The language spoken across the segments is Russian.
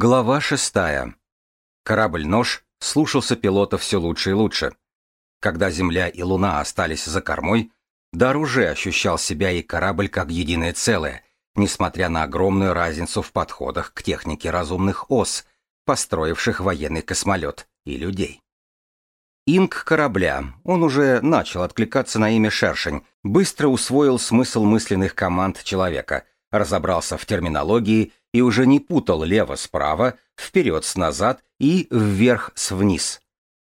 Глава шестая. Корабль-нож слушался пилота все лучше и лучше. Когда Земля и Луна остались за кормой, Дар уже ощущал себя и корабль как единое целое, несмотря на огромную разницу в подходах к технике разумных ос, построивших военный космолет и людей. Инк корабля, он уже начал откликаться на имя Шершень, быстро усвоил смысл мысленных команд человека, разобрался в терминологии и уже не путал лево-справа, вперед с назад и вверх с вниз.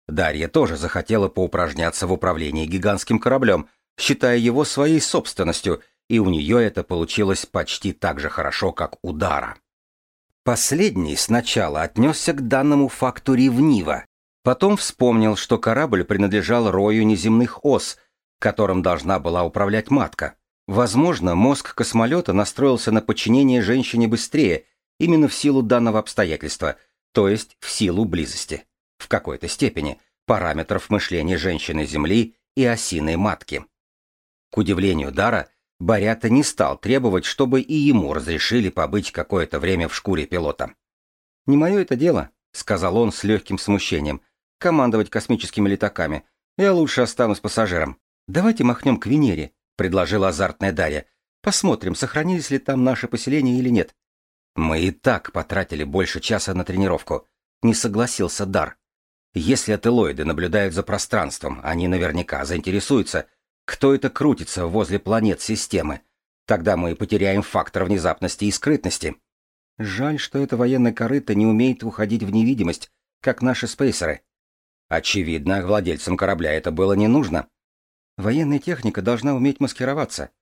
Дарья тоже захотела поупражняться в управлении гигантским кораблем, считая его своей собственностью, и у нее это получилось почти так же хорошо, как у Дара. Последний сначала отнесся к данному факту ревниво, потом вспомнил, что корабль принадлежал рою неземных ос, которым должна была управлять матка. Возможно, мозг космолета настроился на подчинение женщине быстрее, именно в силу данного обстоятельства, то есть в силу близости. В какой-то степени параметров мышления женщины Земли и осиной матки. К удивлению Дара, Барята не стал требовать, чтобы и ему разрешили побыть какое-то время в шкуре пилота. «Не мое это дело», — сказал он с легким смущением, — «командовать космическими летаками. Я лучше останусь пассажиром. Давайте махнем к Венере предложила азартная Дарья. Посмотрим, сохранились ли там наши поселения или нет. Мы и так потратили больше часа на тренировку. Не согласился Дар. Если ателоиды наблюдают за пространством, они наверняка заинтересуются, кто это крутится возле планет системы. Тогда мы потеряем фактор внезапности и скрытности. Жаль, что эта военная корыта не умеет уходить в невидимость, как наши спейсеры. Очевидно, владельцам корабля это было не нужно. Военная техника должна уметь маскироваться.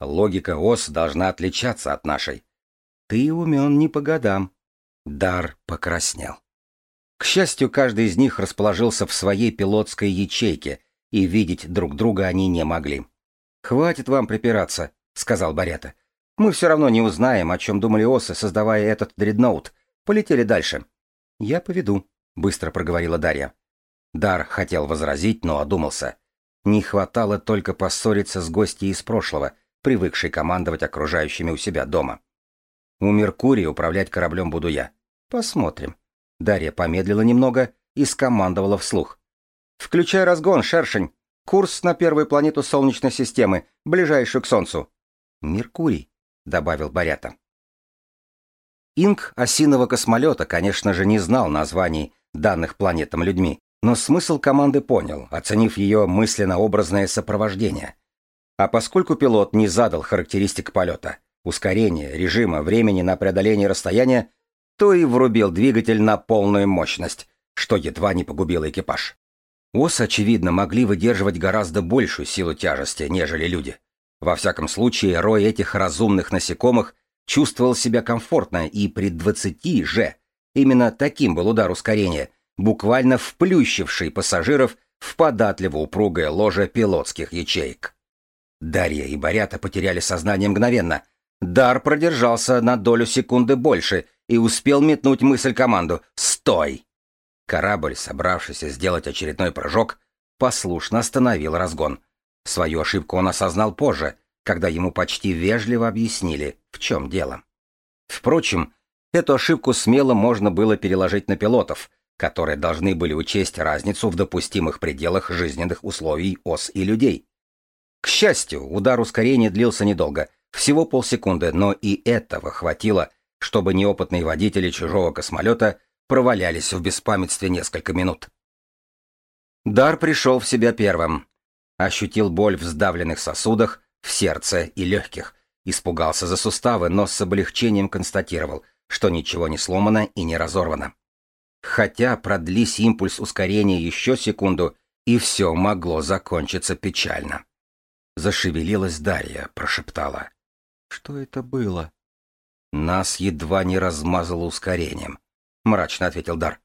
Логика ОС должна отличаться от нашей. Ты умен не по годам. Дар покраснел. К счастью, каждый из них расположился в своей пилотской ячейке, и видеть друг друга они не могли. «Хватит вам припираться», — сказал Барета. «Мы все равно не узнаем, о чем думали осы, создавая этот дредноут. Полетели дальше». «Я поведу», — быстро проговорила Дарья. Дар хотел возразить, но одумался. Не хватало только поссориться с гостьей из прошлого, привыкшей командовать окружающими у себя дома. У Меркурия управлять кораблем буду я. Посмотрим. Дарья помедлила немного и скомандовала вслух. «Включай разгон, шершень! Курс на первую планету Солнечной системы, ближайшую к Солнцу!» «Меркурий», — добавил Барята. Инг осиного космолета, конечно же, не знал названий данных планетам людьми, но смысл команды понял, оценив ее мысленно-образное сопровождение. А поскольку пилот не задал характеристик полета, ускорения, режима, времени на преодоление расстояния, то и врубил двигатель на полную мощность, что едва не погубило экипаж. ОС, очевидно, могли выдерживать гораздо большую силу тяжести, нежели люди. Во всяком случае, рой этих разумных насекомых чувствовал себя комфортно, и при 20 же именно таким был удар ускорения – буквально вплющивший пассажиров в податливо упругое ложе пилотских ячеек. Дарья и Борята потеряли сознание мгновенно. Дар продержался на долю секунды больше и успел метнуть мысль команду «Стой!». Корабль, собравшийся сделать очередной прыжок, послушно остановил разгон. Свою ошибку он осознал позже, когда ему почти вежливо объяснили, в чем дело. Впрочем, эту ошибку смело можно было переложить на пилотов — которые должны были учесть разницу в допустимых пределах жизненных условий ос и людей. К счастью, удар ускорения длился недолго, всего полсекунды, но и этого хватило, чтобы неопытные водители чужого космолета провалялись в беспамятстве несколько минут. Дар пришел в себя первым. Ощутил боль в сдавленных сосудах, в сердце и легких. Испугался за суставы, но с облегчением констатировал, что ничего не сломано и не разорвано. Хотя продлись импульс ускорения еще секунду, и все могло закончиться печально. Зашевелилась Дарья, прошептала. «Что это было?» «Нас едва не размазало ускорением», — мрачно ответил Дар.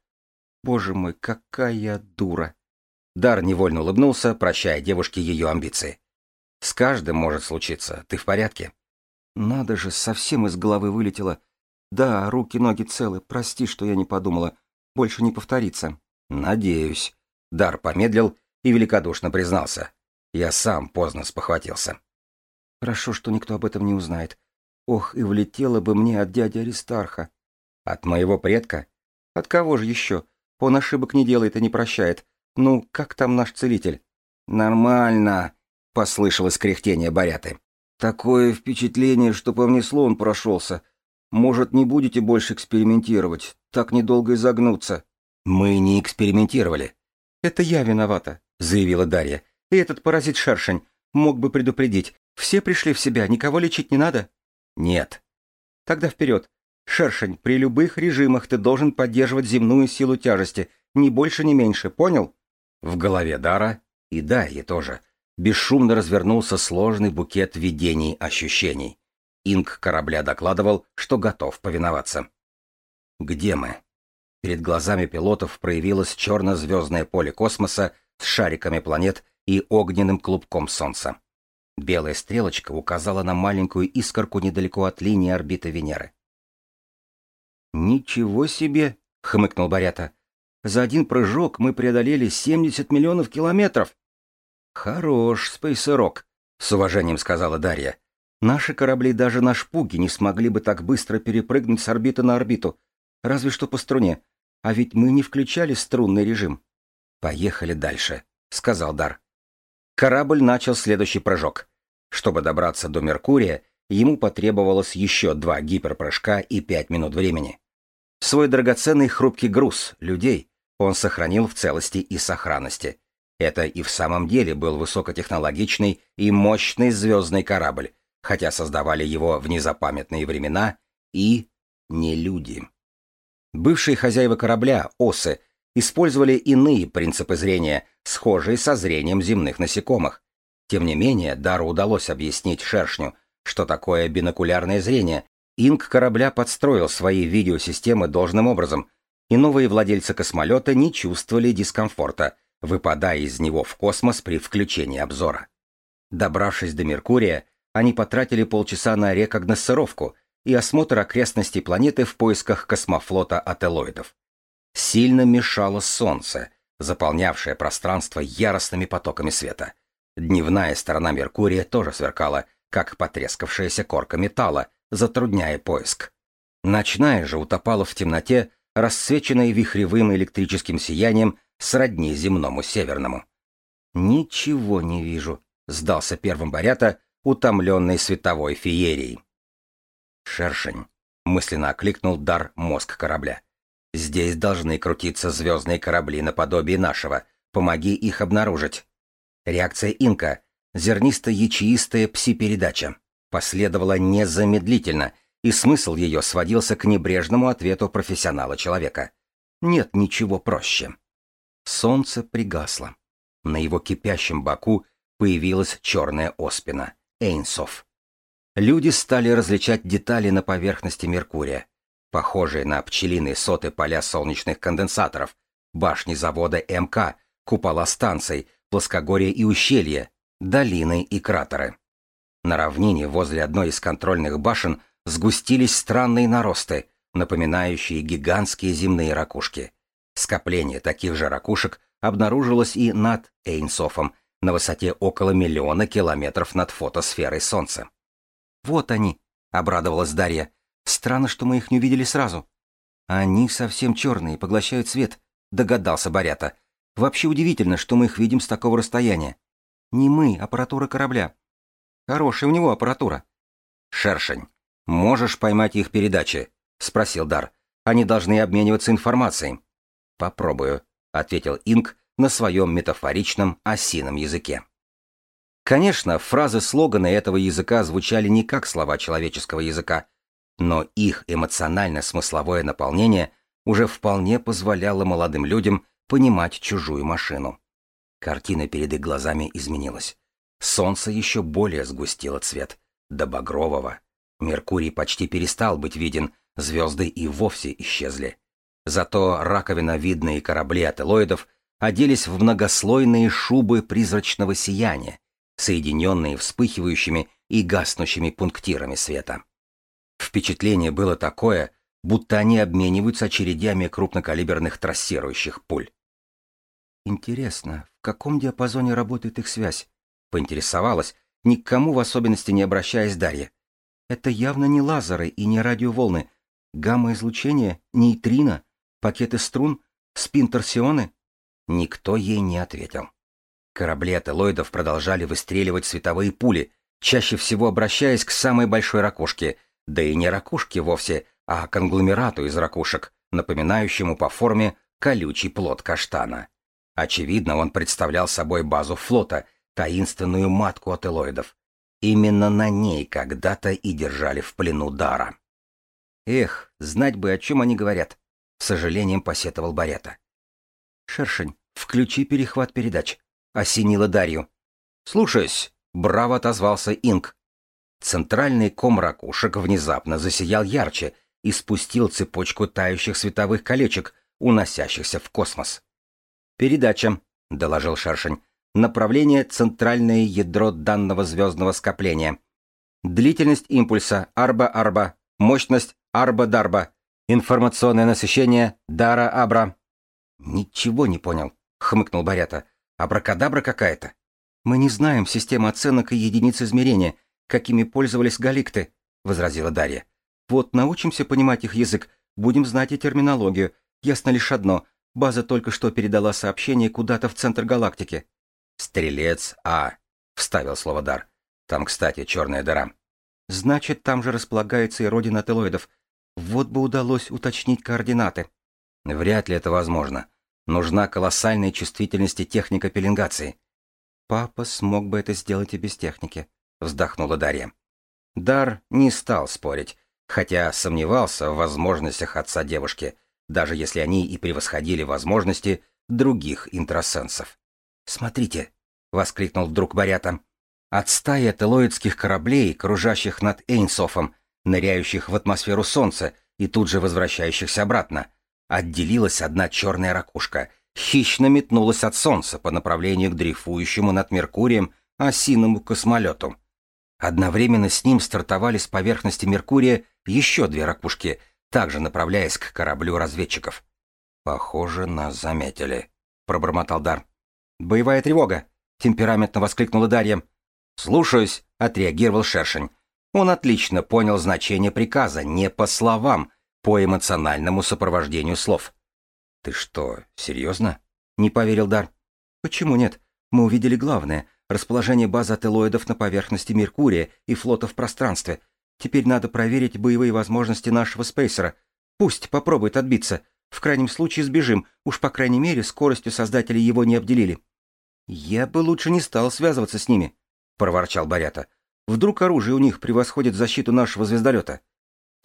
«Боже мой, какая дура!» Дар невольно улыбнулся, прощая девушке ее амбиции. «С каждым может случиться. Ты в порядке?» «Надо же, совсем из головы вылетело. Да, руки-ноги целы. Прости, что я не подумала больше не повторится. Надеюсь. Дар помедлил и великодушно признался. Я сам поздно спохватился. Хорошо, что никто об этом не узнает. Ох, и влетело бы мне от дяди Аристарха. От моего предка? От кого же еще? Он ошибок не делает и не прощает. Ну, как там наш целитель? Нормально, послышалось кряхтение Баряты. Такое впечатление, что по внесло он прошелся. Может, не будете больше экспериментировать? Так недолго изогнуться. Мы не экспериментировали. Это я виновата, заявила Дарья. И этот паразит шершень мог бы предупредить. Все пришли в себя, никого лечить не надо? Нет. Тогда вперед. Шершень, при любых режимах ты должен поддерживать земную силу тяжести, ни больше, ни меньше, понял? В голове Дара, и Дарьи тоже, бесшумно развернулся сложный букет видений ощущений. Инк корабля докладывал, что готов повиноваться. Где мы? Перед глазами пилотов проявилось черно-звездное поле космоса с шариками планет и огненным клубком Солнца. Белая стрелочка указала на маленькую искорку недалеко от линии орбиты Венеры. «Ничего себе!» — хмыкнул Барята. «За один прыжок мы преодолели 70 миллионов километров!» «Хорош, спейсерок!» — с уважением сказала Дарья. «Наши корабли даже на шпуге не смогли бы так быстро перепрыгнуть с орбиты на орбиту, разве что по струне. А ведь мы не включали струнный режим». «Поехали дальше», — сказал Дар. Корабль начал следующий прыжок. Чтобы добраться до Меркурия, ему потребовалось еще два гиперпрыжка и пять минут времени. Свой драгоценный хрупкий груз, людей, он сохранил в целости и сохранности. Это и в самом деле был высокотехнологичный и мощный звездный корабль, хотя создавали его в незапамятные времена и не люди. Бывшие хозяева корабля, осы, использовали иные принципы зрения, схожие со зрением земных насекомых. Тем не менее, Дару удалось объяснить шершню, что такое бинокулярное зрение. Инк корабля подстроил свои видеосистемы должным образом, и новые владельцы космолета не чувствовали дискомфорта, выпадая из него в космос при включении обзора. Добравшись до Меркурия, они потратили полчаса на рекогносцировку и осмотр окрестностей планеты в поисках космофлота ателоидов сильно мешало солнце, заполнявшее пространство яростными потоками света. Дневная сторона Меркурия тоже сверкала, как потрескавшаяся корка металла, затрудняя поиск. Ночная же утопала в темноте, расцвеченной вихревым электрическим сиянием сродни земному северному. «Ничего не вижу», — сдался первым Борята, утомленный световой феерией. «Шершень», — мысленно окликнул дар мозг корабля. Здесь должны крутиться звездные корабли наподобие нашего. Помоги их обнаружить. Реакция Инка. Зернисто-ячеистая пси-передача. Последовала незамедлительно, и смысл ее сводился к небрежному ответу профессионала-человека. Нет ничего проще. Солнце пригасло. На его кипящем боку появилась черная оспина. Эйнсов. Люди стали различать детали на поверхности Меркурия похожие на пчелиные соты поля солнечных конденсаторов, башни завода МК, купола станций, плоскогорья и ущелья, долины и кратеры. На равнине возле одной из контрольных башен сгустились странные наросты, напоминающие гигантские земные ракушки. Скопление таких же ракушек обнаружилось и над Эйнсофом, на высоте около миллиона километров над фотосферой Солнца. «Вот они», — обрадовалась Дарья, Странно, что мы их не увидели сразу. Они совсем черные, поглощают свет, догадался Борята. Вообще удивительно, что мы их видим с такого расстояния. Не мы, аппаратура корабля. Хорошая у него аппаратура. Шершень, можешь поймать их передачи? Спросил Дар. Они должны обмениваться информацией. Попробую, ответил Инк на своем метафоричном осином языке. Конечно, фразы слоганы этого языка звучали не как слова человеческого языка, но их эмоционально-смысловое наполнение уже вполне позволяло молодым людям понимать чужую машину. Картина перед их глазами изменилась. Солнце еще более сгустило цвет, до багрового. Меркурий почти перестал быть виден, звезды и вовсе исчезли. Зато раковиновидные корабли ателоидов оделись в многослойные шубы призрачного сияния, соединенные вспыхивающими и гаснущими пунктирами света. Впечатление было такое, будто они обмениваются очередями крупнокалиберных трассирующих пуль. «Интересно, в каком диапазоне работает их связь?» — поинтересовалась, никому в особенности не обращаясь Дарья. «Это явно не лазеры и не радиоволны. Гамма-излучение? Нейтрино? Пакеты струн? Спин-торсионы?» Никто ей не ответил. Корабли ателоидов продолжали выстреливать световые пули, чаще всего обращаясь к самой большой ракушке, да и не ракушке вовсе, а конгломерату из ракушек, напоминающему по форме колючий плод каштана. Очевидно, он представлял собой базу флота, таинственную матку ателоидов. Именно на ней когда-то и держали в плену Дара. Эх, знать бы, о чем они говорят. С сожалением посетовал Барета. Шершень, включи перехват передач. Осенила Дарью. Слушаюсь. Браво отозвался Инк. Центральный ком ракушек внезапно засиял ярче и спустил цепочку тающих световых колечек, уносящихся в космос. «Передача», — доложил Шершень. «Направление — центральное ядро данного звездного скопления. Длительность импульса — арба-арба. Мощность — арба-дарба. Информационное насыщение — дара-абра». «Ничего не понял», — хмыкнул Барята. «Абракадабра какая-то». «Мы не знаем системы оценок и единиц измерения, какими пользовались галикты», — возразила Дарья. «Вот научимся понимать их язык, будем знать и терминологию. Ясно лишь одно — База только что передала сообщение куда-то в центр галактики. «Стрелец А», — вставил слово Дар. «Там, кстати, черная дыра». «Значит, там же располагается и родина телоидов. Вот бы удалось уточнить координаты». «Вряд ли это возможно. Нужна колоссальная чувствительность и техника пеленгации». «Папа смог бы это сделать и без техники», — вздохнула Дарья. Дар не стал спорить, хотя сомневался в возможностях отца девушки — даже если они и превосходили возможности других интросенсов. «Смотрите!» — воскликнул вдруг Барята. От стаи телоидских кораблей, кружащих над Эйнсофом, ныряющих в атмосферу Солнца и тут же возвращающихся обратно, отделилась одна черная ракушка, хищно метнулась от Солнца по направлению к дрейфующему над Меркурием осиному космолету. Одновременно с ним стартовали с поверхности Меркурия еще две ракушки, также направляясь к кораблю разведчиков. «Похоже, нас заметили», — пробормотал Дар. «Боевая тревога!» — темпераментно воскликнула Дарья. «Слушаюсь», — отреагировал Шершень. Он отлично понял значение приказа, не по словам, по эмоциональному сопровождению слов. «Ты что, серьезно?» — не поверил Дар. «Почему нет? Мы увидели главное — расположение базы ателоидов на поверхности Меркурия и флота в пространстве, Теперь надо проверить боевые возможности нашего спейсера. Пусть попробует отбиться. В крайнем случае сбежим. Уж по крайней мере скоростью создатели его не обделили. Я бы лучше не стал связываться с ними, проворчал Барята. Вдруг оружие у них превосходит защиту нашего звездолета.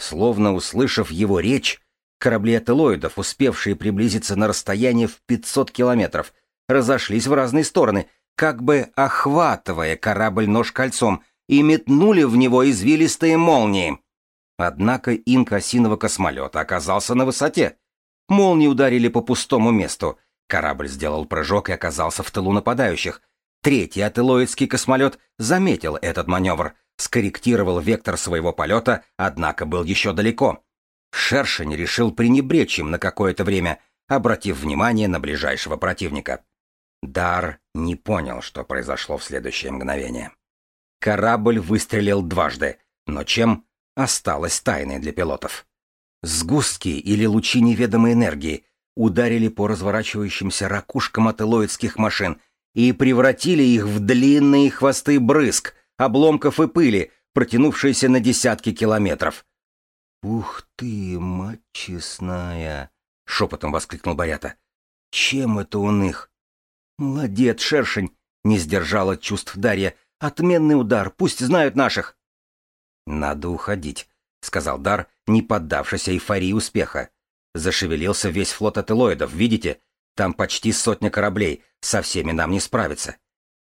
Словно услышав его речь, корабли ателоидов, успевшие приблизиться на расстояние в 500 километров, разошлись в разные стороны, как бы охватывая корабль нож кольцом, и метнули в него извилистые молнии. Однако инк осиного космолета оказался на высоте. Молнии ударили по пустому месту. Корабль сделал прыжок и оказался в тылу нападающих. Третий ателоидский космолет заметил этот маневр, скорректировал вектор своего полета, однако был еще далеко. Шершень решил пренебречь им на какое-то время, обратив внимание на ближайшего противника. Дар не понял, что произошло в следующее мгновение. Корабль выстрелил дважды, но чем осталось тайной для пилотов. Сгустки или лучи неведомой энергии ударили по разворачивающимся ракушкам ателоидских машин и превратили их в длинные хвосты брызг, обломков и пыли, протянувшиеся на десятки километров. «Ух ты, мать честная!» — шепотом воскликнул Барята. «Чем это он их?» «Молодец, шершень!» — не сдержала чувств Дарья. Отменный удар, пусть знают наших. Надо уходить, сказал Дар, не поддавшись эйфории успеха. Зашевелился весь флот ателоидов, видите? Там почти сотня кораблей, со всеми нам не справиться.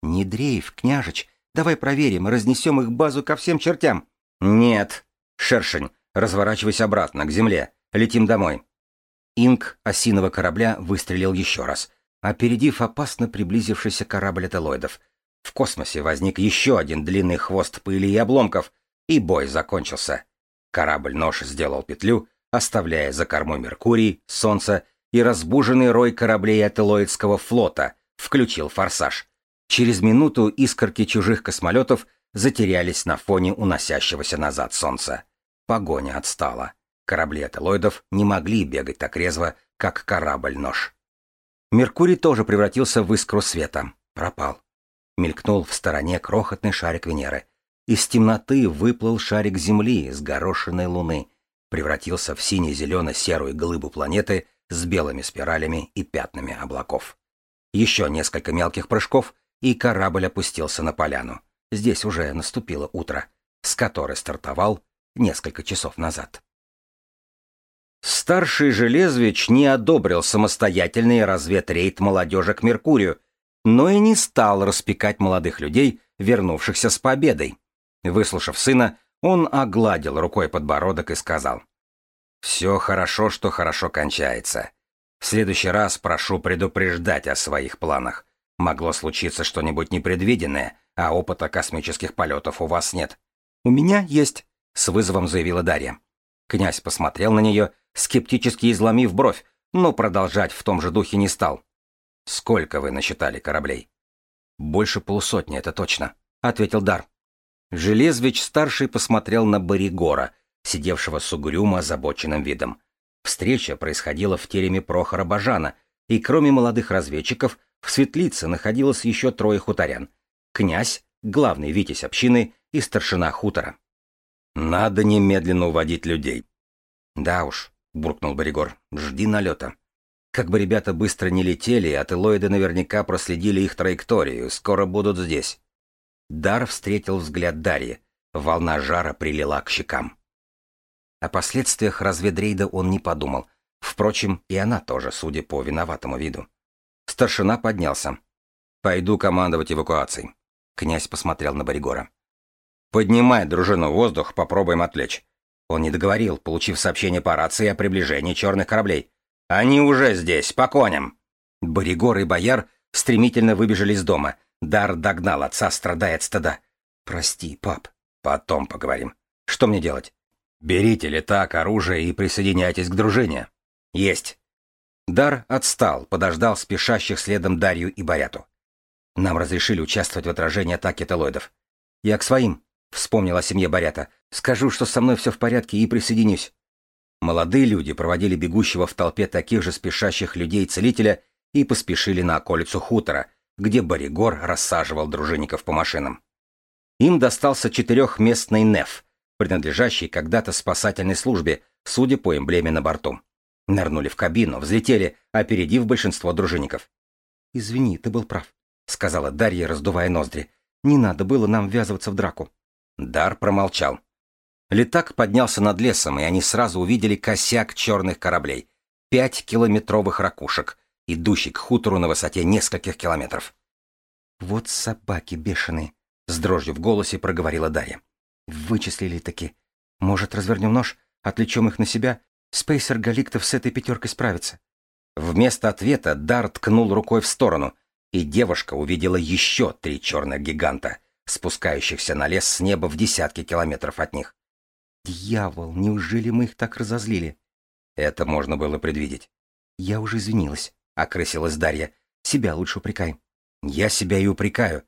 Не дрейф, княжич, давай проверим, разнесем их базу ко всем чертям. Нет, шершень, разворачивайся обратно, к земле. Летим домой. Инк осиного корабля выстрелил еще раз, опередив опасно приблизившийся корабль ателоидов — в космосе возник еще один длинный хвост пыли и обломков, и бой закончился. Корабль-нож сделал петлю, оставляя за кормой Меркурий, Солнце и разбуженный рой кораблей Ателоидского флота, включил форсаж. Через минуту искорки чужих космолетов затерялись на фоне уносящегося назад Солнца. Погоня отстала. Корабли ателоидов не могли бегать так резво, как корабль-нож. Меркурий тоже превратился в искру света. Пропал. Мелькнул в стороне крохотный шарик Венеры. Из темноты выплыл шарик Земли с горошиной Луны, превратился в сине-зелено-серую глыбу планеты с белыми спиралями и пятнами облаков. Еще несколько мелких прыжков, и корабль опустился на поляну. Здесь уже наступило утро, с которой стартовал несколько часов назад. Старший Железвич не одобрил самостоятельный разведрейд молодежи к Меркурию, но и не стал распекать молодых людей, вернувшихся с победой. Выслушав сына, он огладил рукой подбородок и сказал, «Все хорошо, что хорошо кончается. В следующий раз прошу предупреждать о своих планах. Могло случиться что-нибудь непредвиденное, а опыта космических полетов у вас нет». «У меня есть», — с вызовом заявила Дарья. Князь посмотрел на нее, скептически изломив бровь, но продолжать в том же духе не стал. «Сколько вы насчитали кораблей?» «Больше полусотни, это точно», — ответил Дар. Железвич-старший посмотрел на Боригора, сидевшего с угрюмо озабоченным видом. Встреча происходила в тереме Прохора Бажана, и кроме молодых разведчиков, в светлице находилось еще трое хуторян. Князь, главный витязь общины и старшина хутора. «Надо немедленно уводить людей». «Да уж», — буркнул Боригор, — «жди налета». Как бы ребята быстро не летели, ателоиды наверняка проследили их траекторию, скоро будут здесь. Дар встретил взгляд Дарьи. Волна жара прилила к щекам. О последствиях разведрейда он не подумал. Впрочем, и она тоже, судя по виноватому виду. Старшина поднялся. «Пойду командовать эвакуацией». Князь посмотрел на Боригора. «Поднимай дружину в воздух, попробуем отвлечь». Он не договорил, получив сообщение по рации о приближении черных кораблей. «Они уже здесь, по коням!» Боригор и Бояр стремительно выбежали из дома. Дар догнал отца, страдая от стыда. «Прости, пап. Потом поговорим. Что мне делать?» «Берите летак, оружие и присоединяйтесь к дружине». «Есть». Дар отстал, подождал спешащих следом Дарью и Боряту. «Нам разрешили участвовать в отражении атаки телоидов. Я к своим», — вспомнил о семье Борята. «Скажу, что со мной все в порядке и присоединюсь». Молодые люди проводили бегущего в толпе таких же спешащих людей целителя и поспешили на околицу хутора, где Боригор рассаживал дружинников по машинам. Им достался четырехместный НЕФ, принадлежащий когда-то спасательной службе, судя по эмблеме на борту. Нырнули в кабину, взлетели, опередив большинство дружинников. «Извини, ты был прав», — сказала Дарья, раздувая ноздри. «Не надо было нам ввязываться в драку». Дар промолчал. Летак поднялся над лесом, и они сразу увидели косяк черных кораблей. Пять километровых ракушек, идущий к хутору на высоте нескольких километров. «Вот собаки бешеные!» — с дрожью в голосе проговорила Дарья. «Вычислили таки. Может, развернем нож, отвлечем их на себя? Спейсер Галиктов с этой пятеркой справится». Вместо ответа Дар ткнул рукой в сторону, и девушка увидела еще три черных гиганта, спускающихся на лес с неба в десятки километров от них. «Дьявол, неужели мы их так разозлили?» Это можно было предвидеть. «Я уже извинилась», — окрысилась Дарья. «Себя лучше упрекай». «Я себя и упрекаю».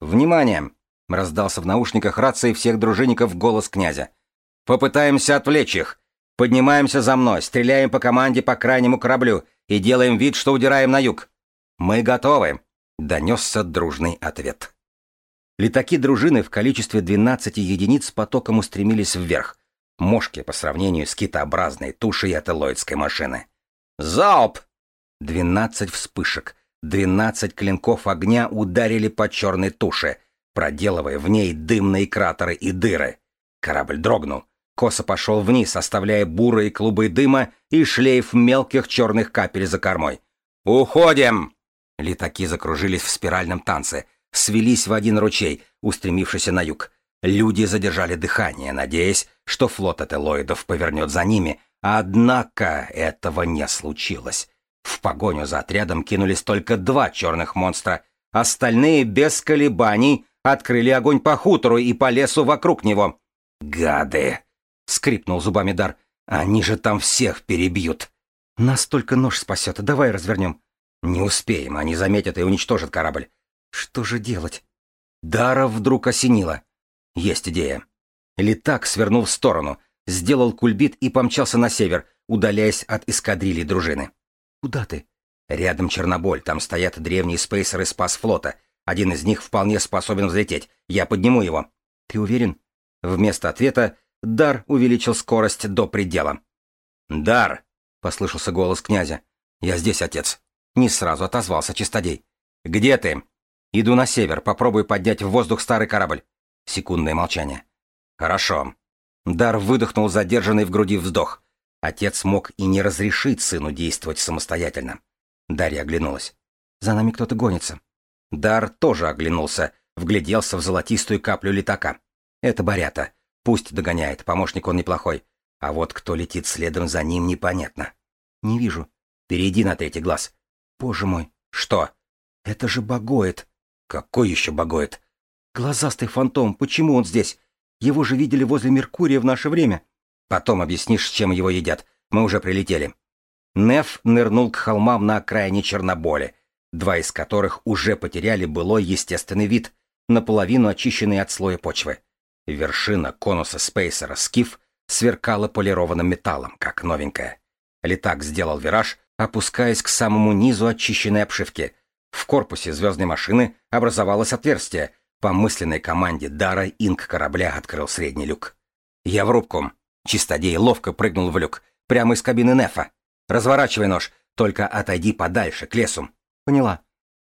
«Внимание!» — раздался в наушниках рации всех дружинников голос князя. «Попытаемся отвлечь их. Поднимаемся за мной, стреляем по команде по крайнему кораблю и делаем вид, что удираем на юг». «Мы готовы!» — донесся дружный ответ. Летаки дружины в количестве 12 единиц потоком устремились вверх. Мошки по сравнению с китообразной тушей ателоидской машины. «Залп!» Двенадцать вспышек, двенадцать клинков огня ударили по черной туше, проделывая в ней дымные кратеры и дыры. Корабль дрогнул. Косо пошел вниз, оставляя бурые клубы дыма и шлейф мелких черных капель за кормой. «Уходим!» Летаки закружились в спиральном танце, свелись в один ручей, устремившийся на юг. Люди задержали дыхание, надеясь, что флот ателоидов повернет за ними, однако этого не случилось. В погоню за отрядом кинулись только два черных монстра. Остальные без колебаний открыли огонь по хутору и по лесу вокруг него. «Гады!» — скрипнул зубами Дар. «Они же там всех перебьют!» «Нас только нож спасет, давай развернем». «Не успеем, они заметят и уничтожат корабль». «Что же делать?» Дара вдруг осенило. «Есть идея». Летак свернул в сторону. сделал кульбит и помчался на север, удаляясь от эскадрильи дружины. «Куда ты?» «Рядом Черноболь, там стоят древние спейсеры спас флота. Один из них вполне способен взлететь. Я подниму его». «Ты уверен?» Вместо ответа Дар увеличил скорость до предела. «Дар!» — послышался голос князя. «Я здесь, отец». Не сразу отозвался чистодей. «Где ты?» «Иду на север, попробую поднять в воздух старый корабль». Секундное молчание. «Хорошо». Дар выдохнул задержанный в груди вздох. Отец мог и не разрешить сыну действовать самостоятельно. Дарья оглянулась. «За нами кто-то гонится». Дар тоже оглянулся, вгляделся в золотистую каплю летака. «Это Барята. Пусть догоняет, помощник он неплохой. А вот кто летит следом за ним, непонятно. Не вижу. Перейди на третий глаз. Боже мой, что? Это же Богоид. Какой еще Богоид? Глазастый фантом, почему он здесь? Его же видели возле Меркурия в наше время. Потом объяснишь, чем его едят. Мы уже прилетели. Неф нырнул к холмам на окраине Черноболи, два из которых уже потеряли былой естественный вид, наполовину очищенный от слоя почвы. Вершина конуса спейсера «Скиф» сверкала полированным металлом, как новенькая. Летак сделал вираж, опускаясь к самому низу очищенной обшивки. В корпусе звездной машины образовалось отверстие. По мысленной команде Дара инк корабля открыл средний люк. «Я в рубку». Чистодей ловко прыгнул в люк, прямо из кабины Нефа. «Разворачивай нож, только отойди подальше, к лесу». «Поняла».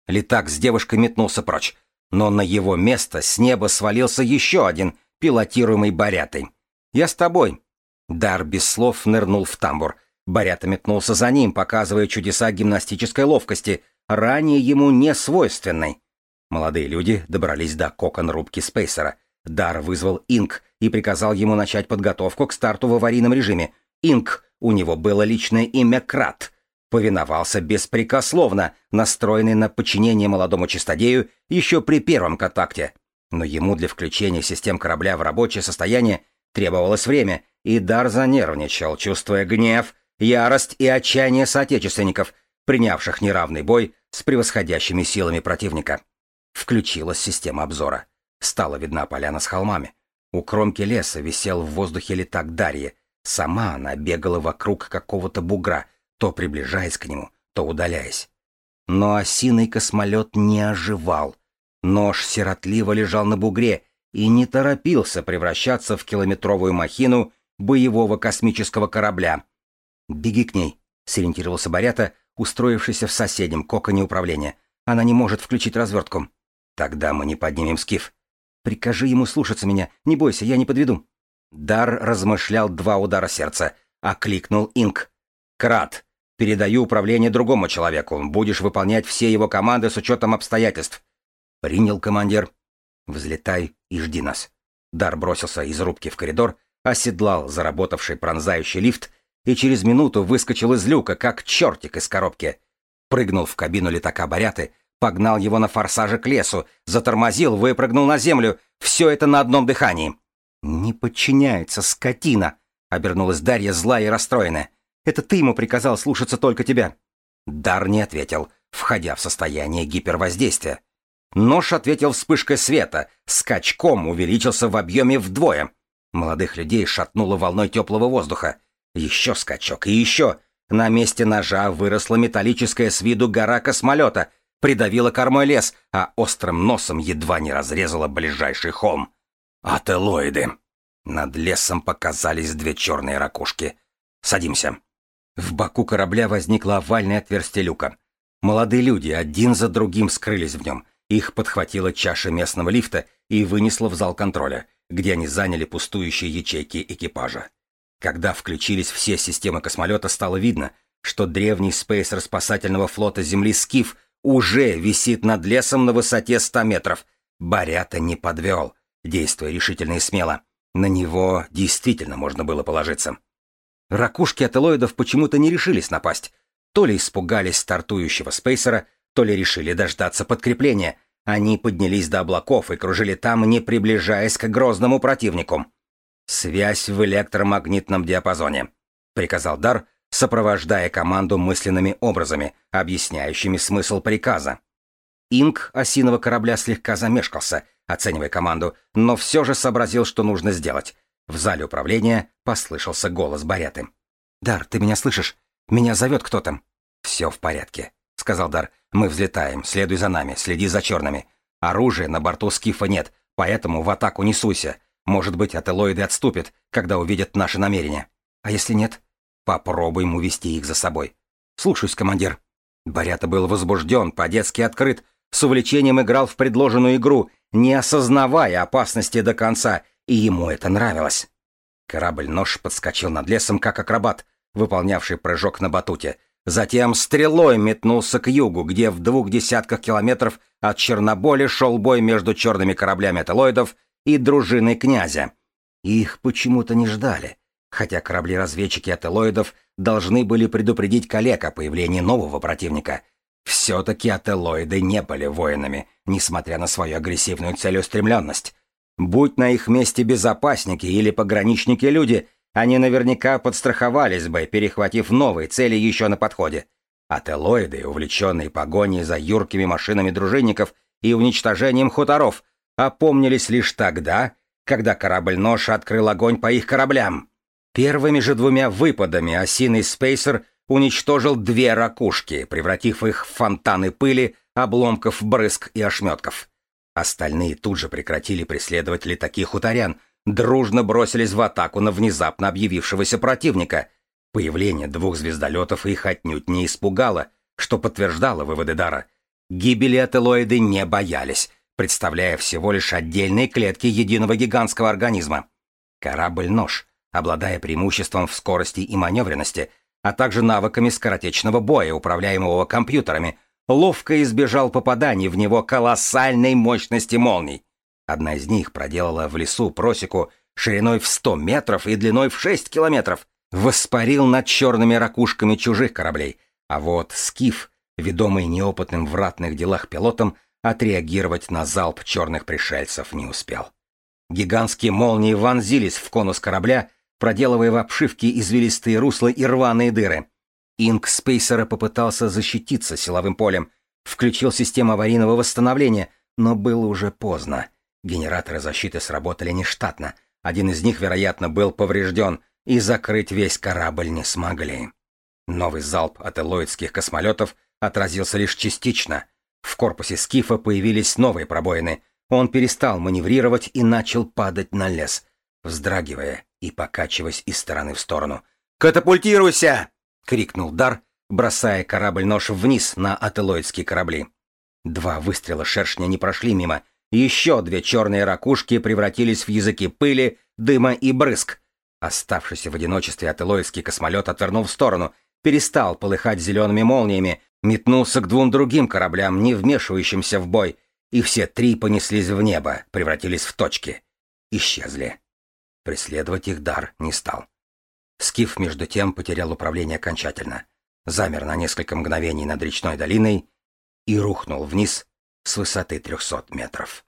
Летак с девушкой метнулся прочь, но на его место с неба свалился еще один — пилотируемый Барятой. «Я с тобой». Дар без слов нырнул в тамбур. Барята метнулся за ним, показывая чудеса гимнастической ловкости, ранее ему не свойственной. Молодые люди добрались до кокон-рубки Спейсера. Дар вызвал Инк и приказал ему начать подготовку к старту в аварийном режиме. Инк, у него было личное имя Крат, повиновался беспрекословно, настроенный на подчинение молодому чистодею еще при первом контакте. Но ему для включения систем корабля в рабочее состояние требовалось время, и Дар занервничал, чувствуя гнев, ярость и отчаяние соотечественников, принявших неравный бой с превосходящими силами противника. Включилась система обзора. Стала видна поляна с холмами. У кромки леса висел в воздухе летак Дарьи. Сама она бегала вокруг какого-то бугра, то приближаясь к нему, то удаляясь. Но осиный космолет не оживал — Нож сиротливо лежал на бугре и не торопился превращаться в километровую махину боевого космического корабля. «Беги к ней», — сориентировался Борята, устроившийся в соседнем коконе управления. «Она не может включить развертку». «Тогда мы не поднимем скиф». «Прикажи ему слушаться меня. Не бойся, я не подведу». Дар размышлял два удара сердца. Окликнул Инк. «Крат, передаю управление другому человеку. Будешь выполнять все его команды с учетом обстоятельств. «Принял, командир». «Взлетай и жди нас». Дар бросился из рубки в коридор, оседлал заработавший пронзающий лифт и через минуту выскочил из люка, как чертик из коробки. Прыгнул в кабину летака Баряты, погнал его на форсаже к лесу, затормозил, выпрыгнул на землю. Все это на одном дыхании. «Не подчиняется, скотина!» — обернулась Дарья злая и расстроенная. «Это ты ему приказал слушаться только тебя». Дар не ответил, входя в состояние гипервоздействия. Нож ответил вспышкой света, скачком увеличился в объеме вдвое. Молодых людей шатнуло волной теплого воздуха. Еще скачок и еще. На месте ножа выросла металлическая с виду гора космолета, придавила кормой лес, а острым носом едва не разрезала ближайший холм. Ателоиды. Над лесом показались две черные ракушки. Садимся. В боку корабля возникло овальное отверстие люка. Молодые люди один за другим скрылись в нем — их подхватила чаша местного лифта и вынесла в зал контроля, где они заняли пустующие ячейки экипажа. Когда включились все системы космолета, стало видно, что древний спейсер спасательного флота Земли «Скиф» уже висит над лесом на высоте 100 метров. Барята не подвел, действуя решительно и смело. На него действительно можно было положиться. Ракушки ателоидов почему-то не решились напасть. То ли испугались стартующего спейсера, то ли решили дождаться подкрепления. Они поднялись до облаков и кружили там, не приближаясь к грозному противнику. «Связь в электромагнитном диапазоне», — приказал Дар, сопровождая команду мысленными образами, объясняющими смысл приказа. Инк осиного корабля слегка замешкался, оценивая команду, но все же сообразил, что нужно сделать. В зале управления послышался голос Баряты. «Дар, ты меня слышишь? Меня зовет кто-то». «Все в порядке», — сказал Дар. «Мы взлетаем. Следуй за нами. Следи за черными. Оружия на борту Скифа нет, поэтому в атаку не суйся. Может быть, ателоиды отступят, когда увидят наши намерения. А если нет? Попробуем увести их за собой. Слушаюсь, командир». Барята был возбужден, по-детски открыт, с увлечением играл в предложенную игру, не осознавая опасности до конца, и ему это нравилось. Корабль-нож подскочил над лесом, как акробат, выполнявший прыжок на батуте. Затем стрелой метнулся к югу, где в двух десятках километров от Черноболи шел бой между черными кораблями ателоидов и дружиной князя. Их почему-то не ждали, хотя корабли-разведчики ателоидов должны были предупредить коллег о появлении нового противника. Все-таки ателоиды не были воинами, несмотря на свою агрессивную целеустремленность. Будь на их месте безопасники или пограничники-люди, они наверняка подстраховались бы, перехватив новые цели еще на подходе. Ателоиды, увлеченные погоней за юркими машинами дружинников и уничтожением хуторов, опомнились лишь тогда, когда корабль-нож открыл огонь по их кораблям. Первыми же двумя выпадами осиный спейсер уничтожил две ракушки, превратив их в фонтаны пыли, обломков, брызг и ошметков. Остальные тут же прекратили преследовать летаки хуторян, дружно бросились в атаку на внезапно объявившегося противника. Появление двух звездолетов их отнюдь не испугало, что подтверждало выводы Дара. Гибели ателоиды не боялись, представляя всего лишь отдельные клетки единого гигантского организма. Корабль-нож, обладая преимуществом в скорости и маневренности, а также навыками скоротечного боя, управляемого компьютерами, ловко избежал попаданий в него колоссальной мощности молний. Одна из них проделала в лесу просеку шириной в 100 метров и длиной в 6 километров, воспарил над черными ракушками чужих кораблей, а вот Скиф, ведомый неопытным в ратных делах пилотом, отреагировать на залп черных пришельцев не успел. Гигантские молнии вонзились в конус корабля, проделывая в обшивке извилистые русла и рваные дыры. Инк Спейсера попытался защититься силовым полем, включил систему аварийного восстановления, но было уже поздно. Генераторы защиты сработали нештатно. Один из них, вероятно, был поврежден, и закрыть весь корабль не смогли. Новый залп от эллоидских космолетов отразился лишь частично. В корпусе Скифа появились новые пробоины. Он перестал маневрировать и начал падать на лес, вздрагивая и покачиваясь из стороны в сторону. «Катапультируйся!» — крикнул Дар, бросая корабль-нож вниз на ателоидские корабли. Два выстрела шершня не прошли мимо. Еще две черные ракушки превратились в языки пыли, дыма и брызг. Оставшийся в одиночестве ателоидский космолет отвернул в сторону, перестал полыхать зелеными молниями, метнулся к двум другим кораблям, не вмешивающимся в бой, и все три понеслись в небо, превратились в точки. Исчезли. Преследовать их дар не стал. Скиф, между тем, потерял управление окончательно, замер на несколько мгновений над речной долиной и рухнул вниз с высоты 300 метров.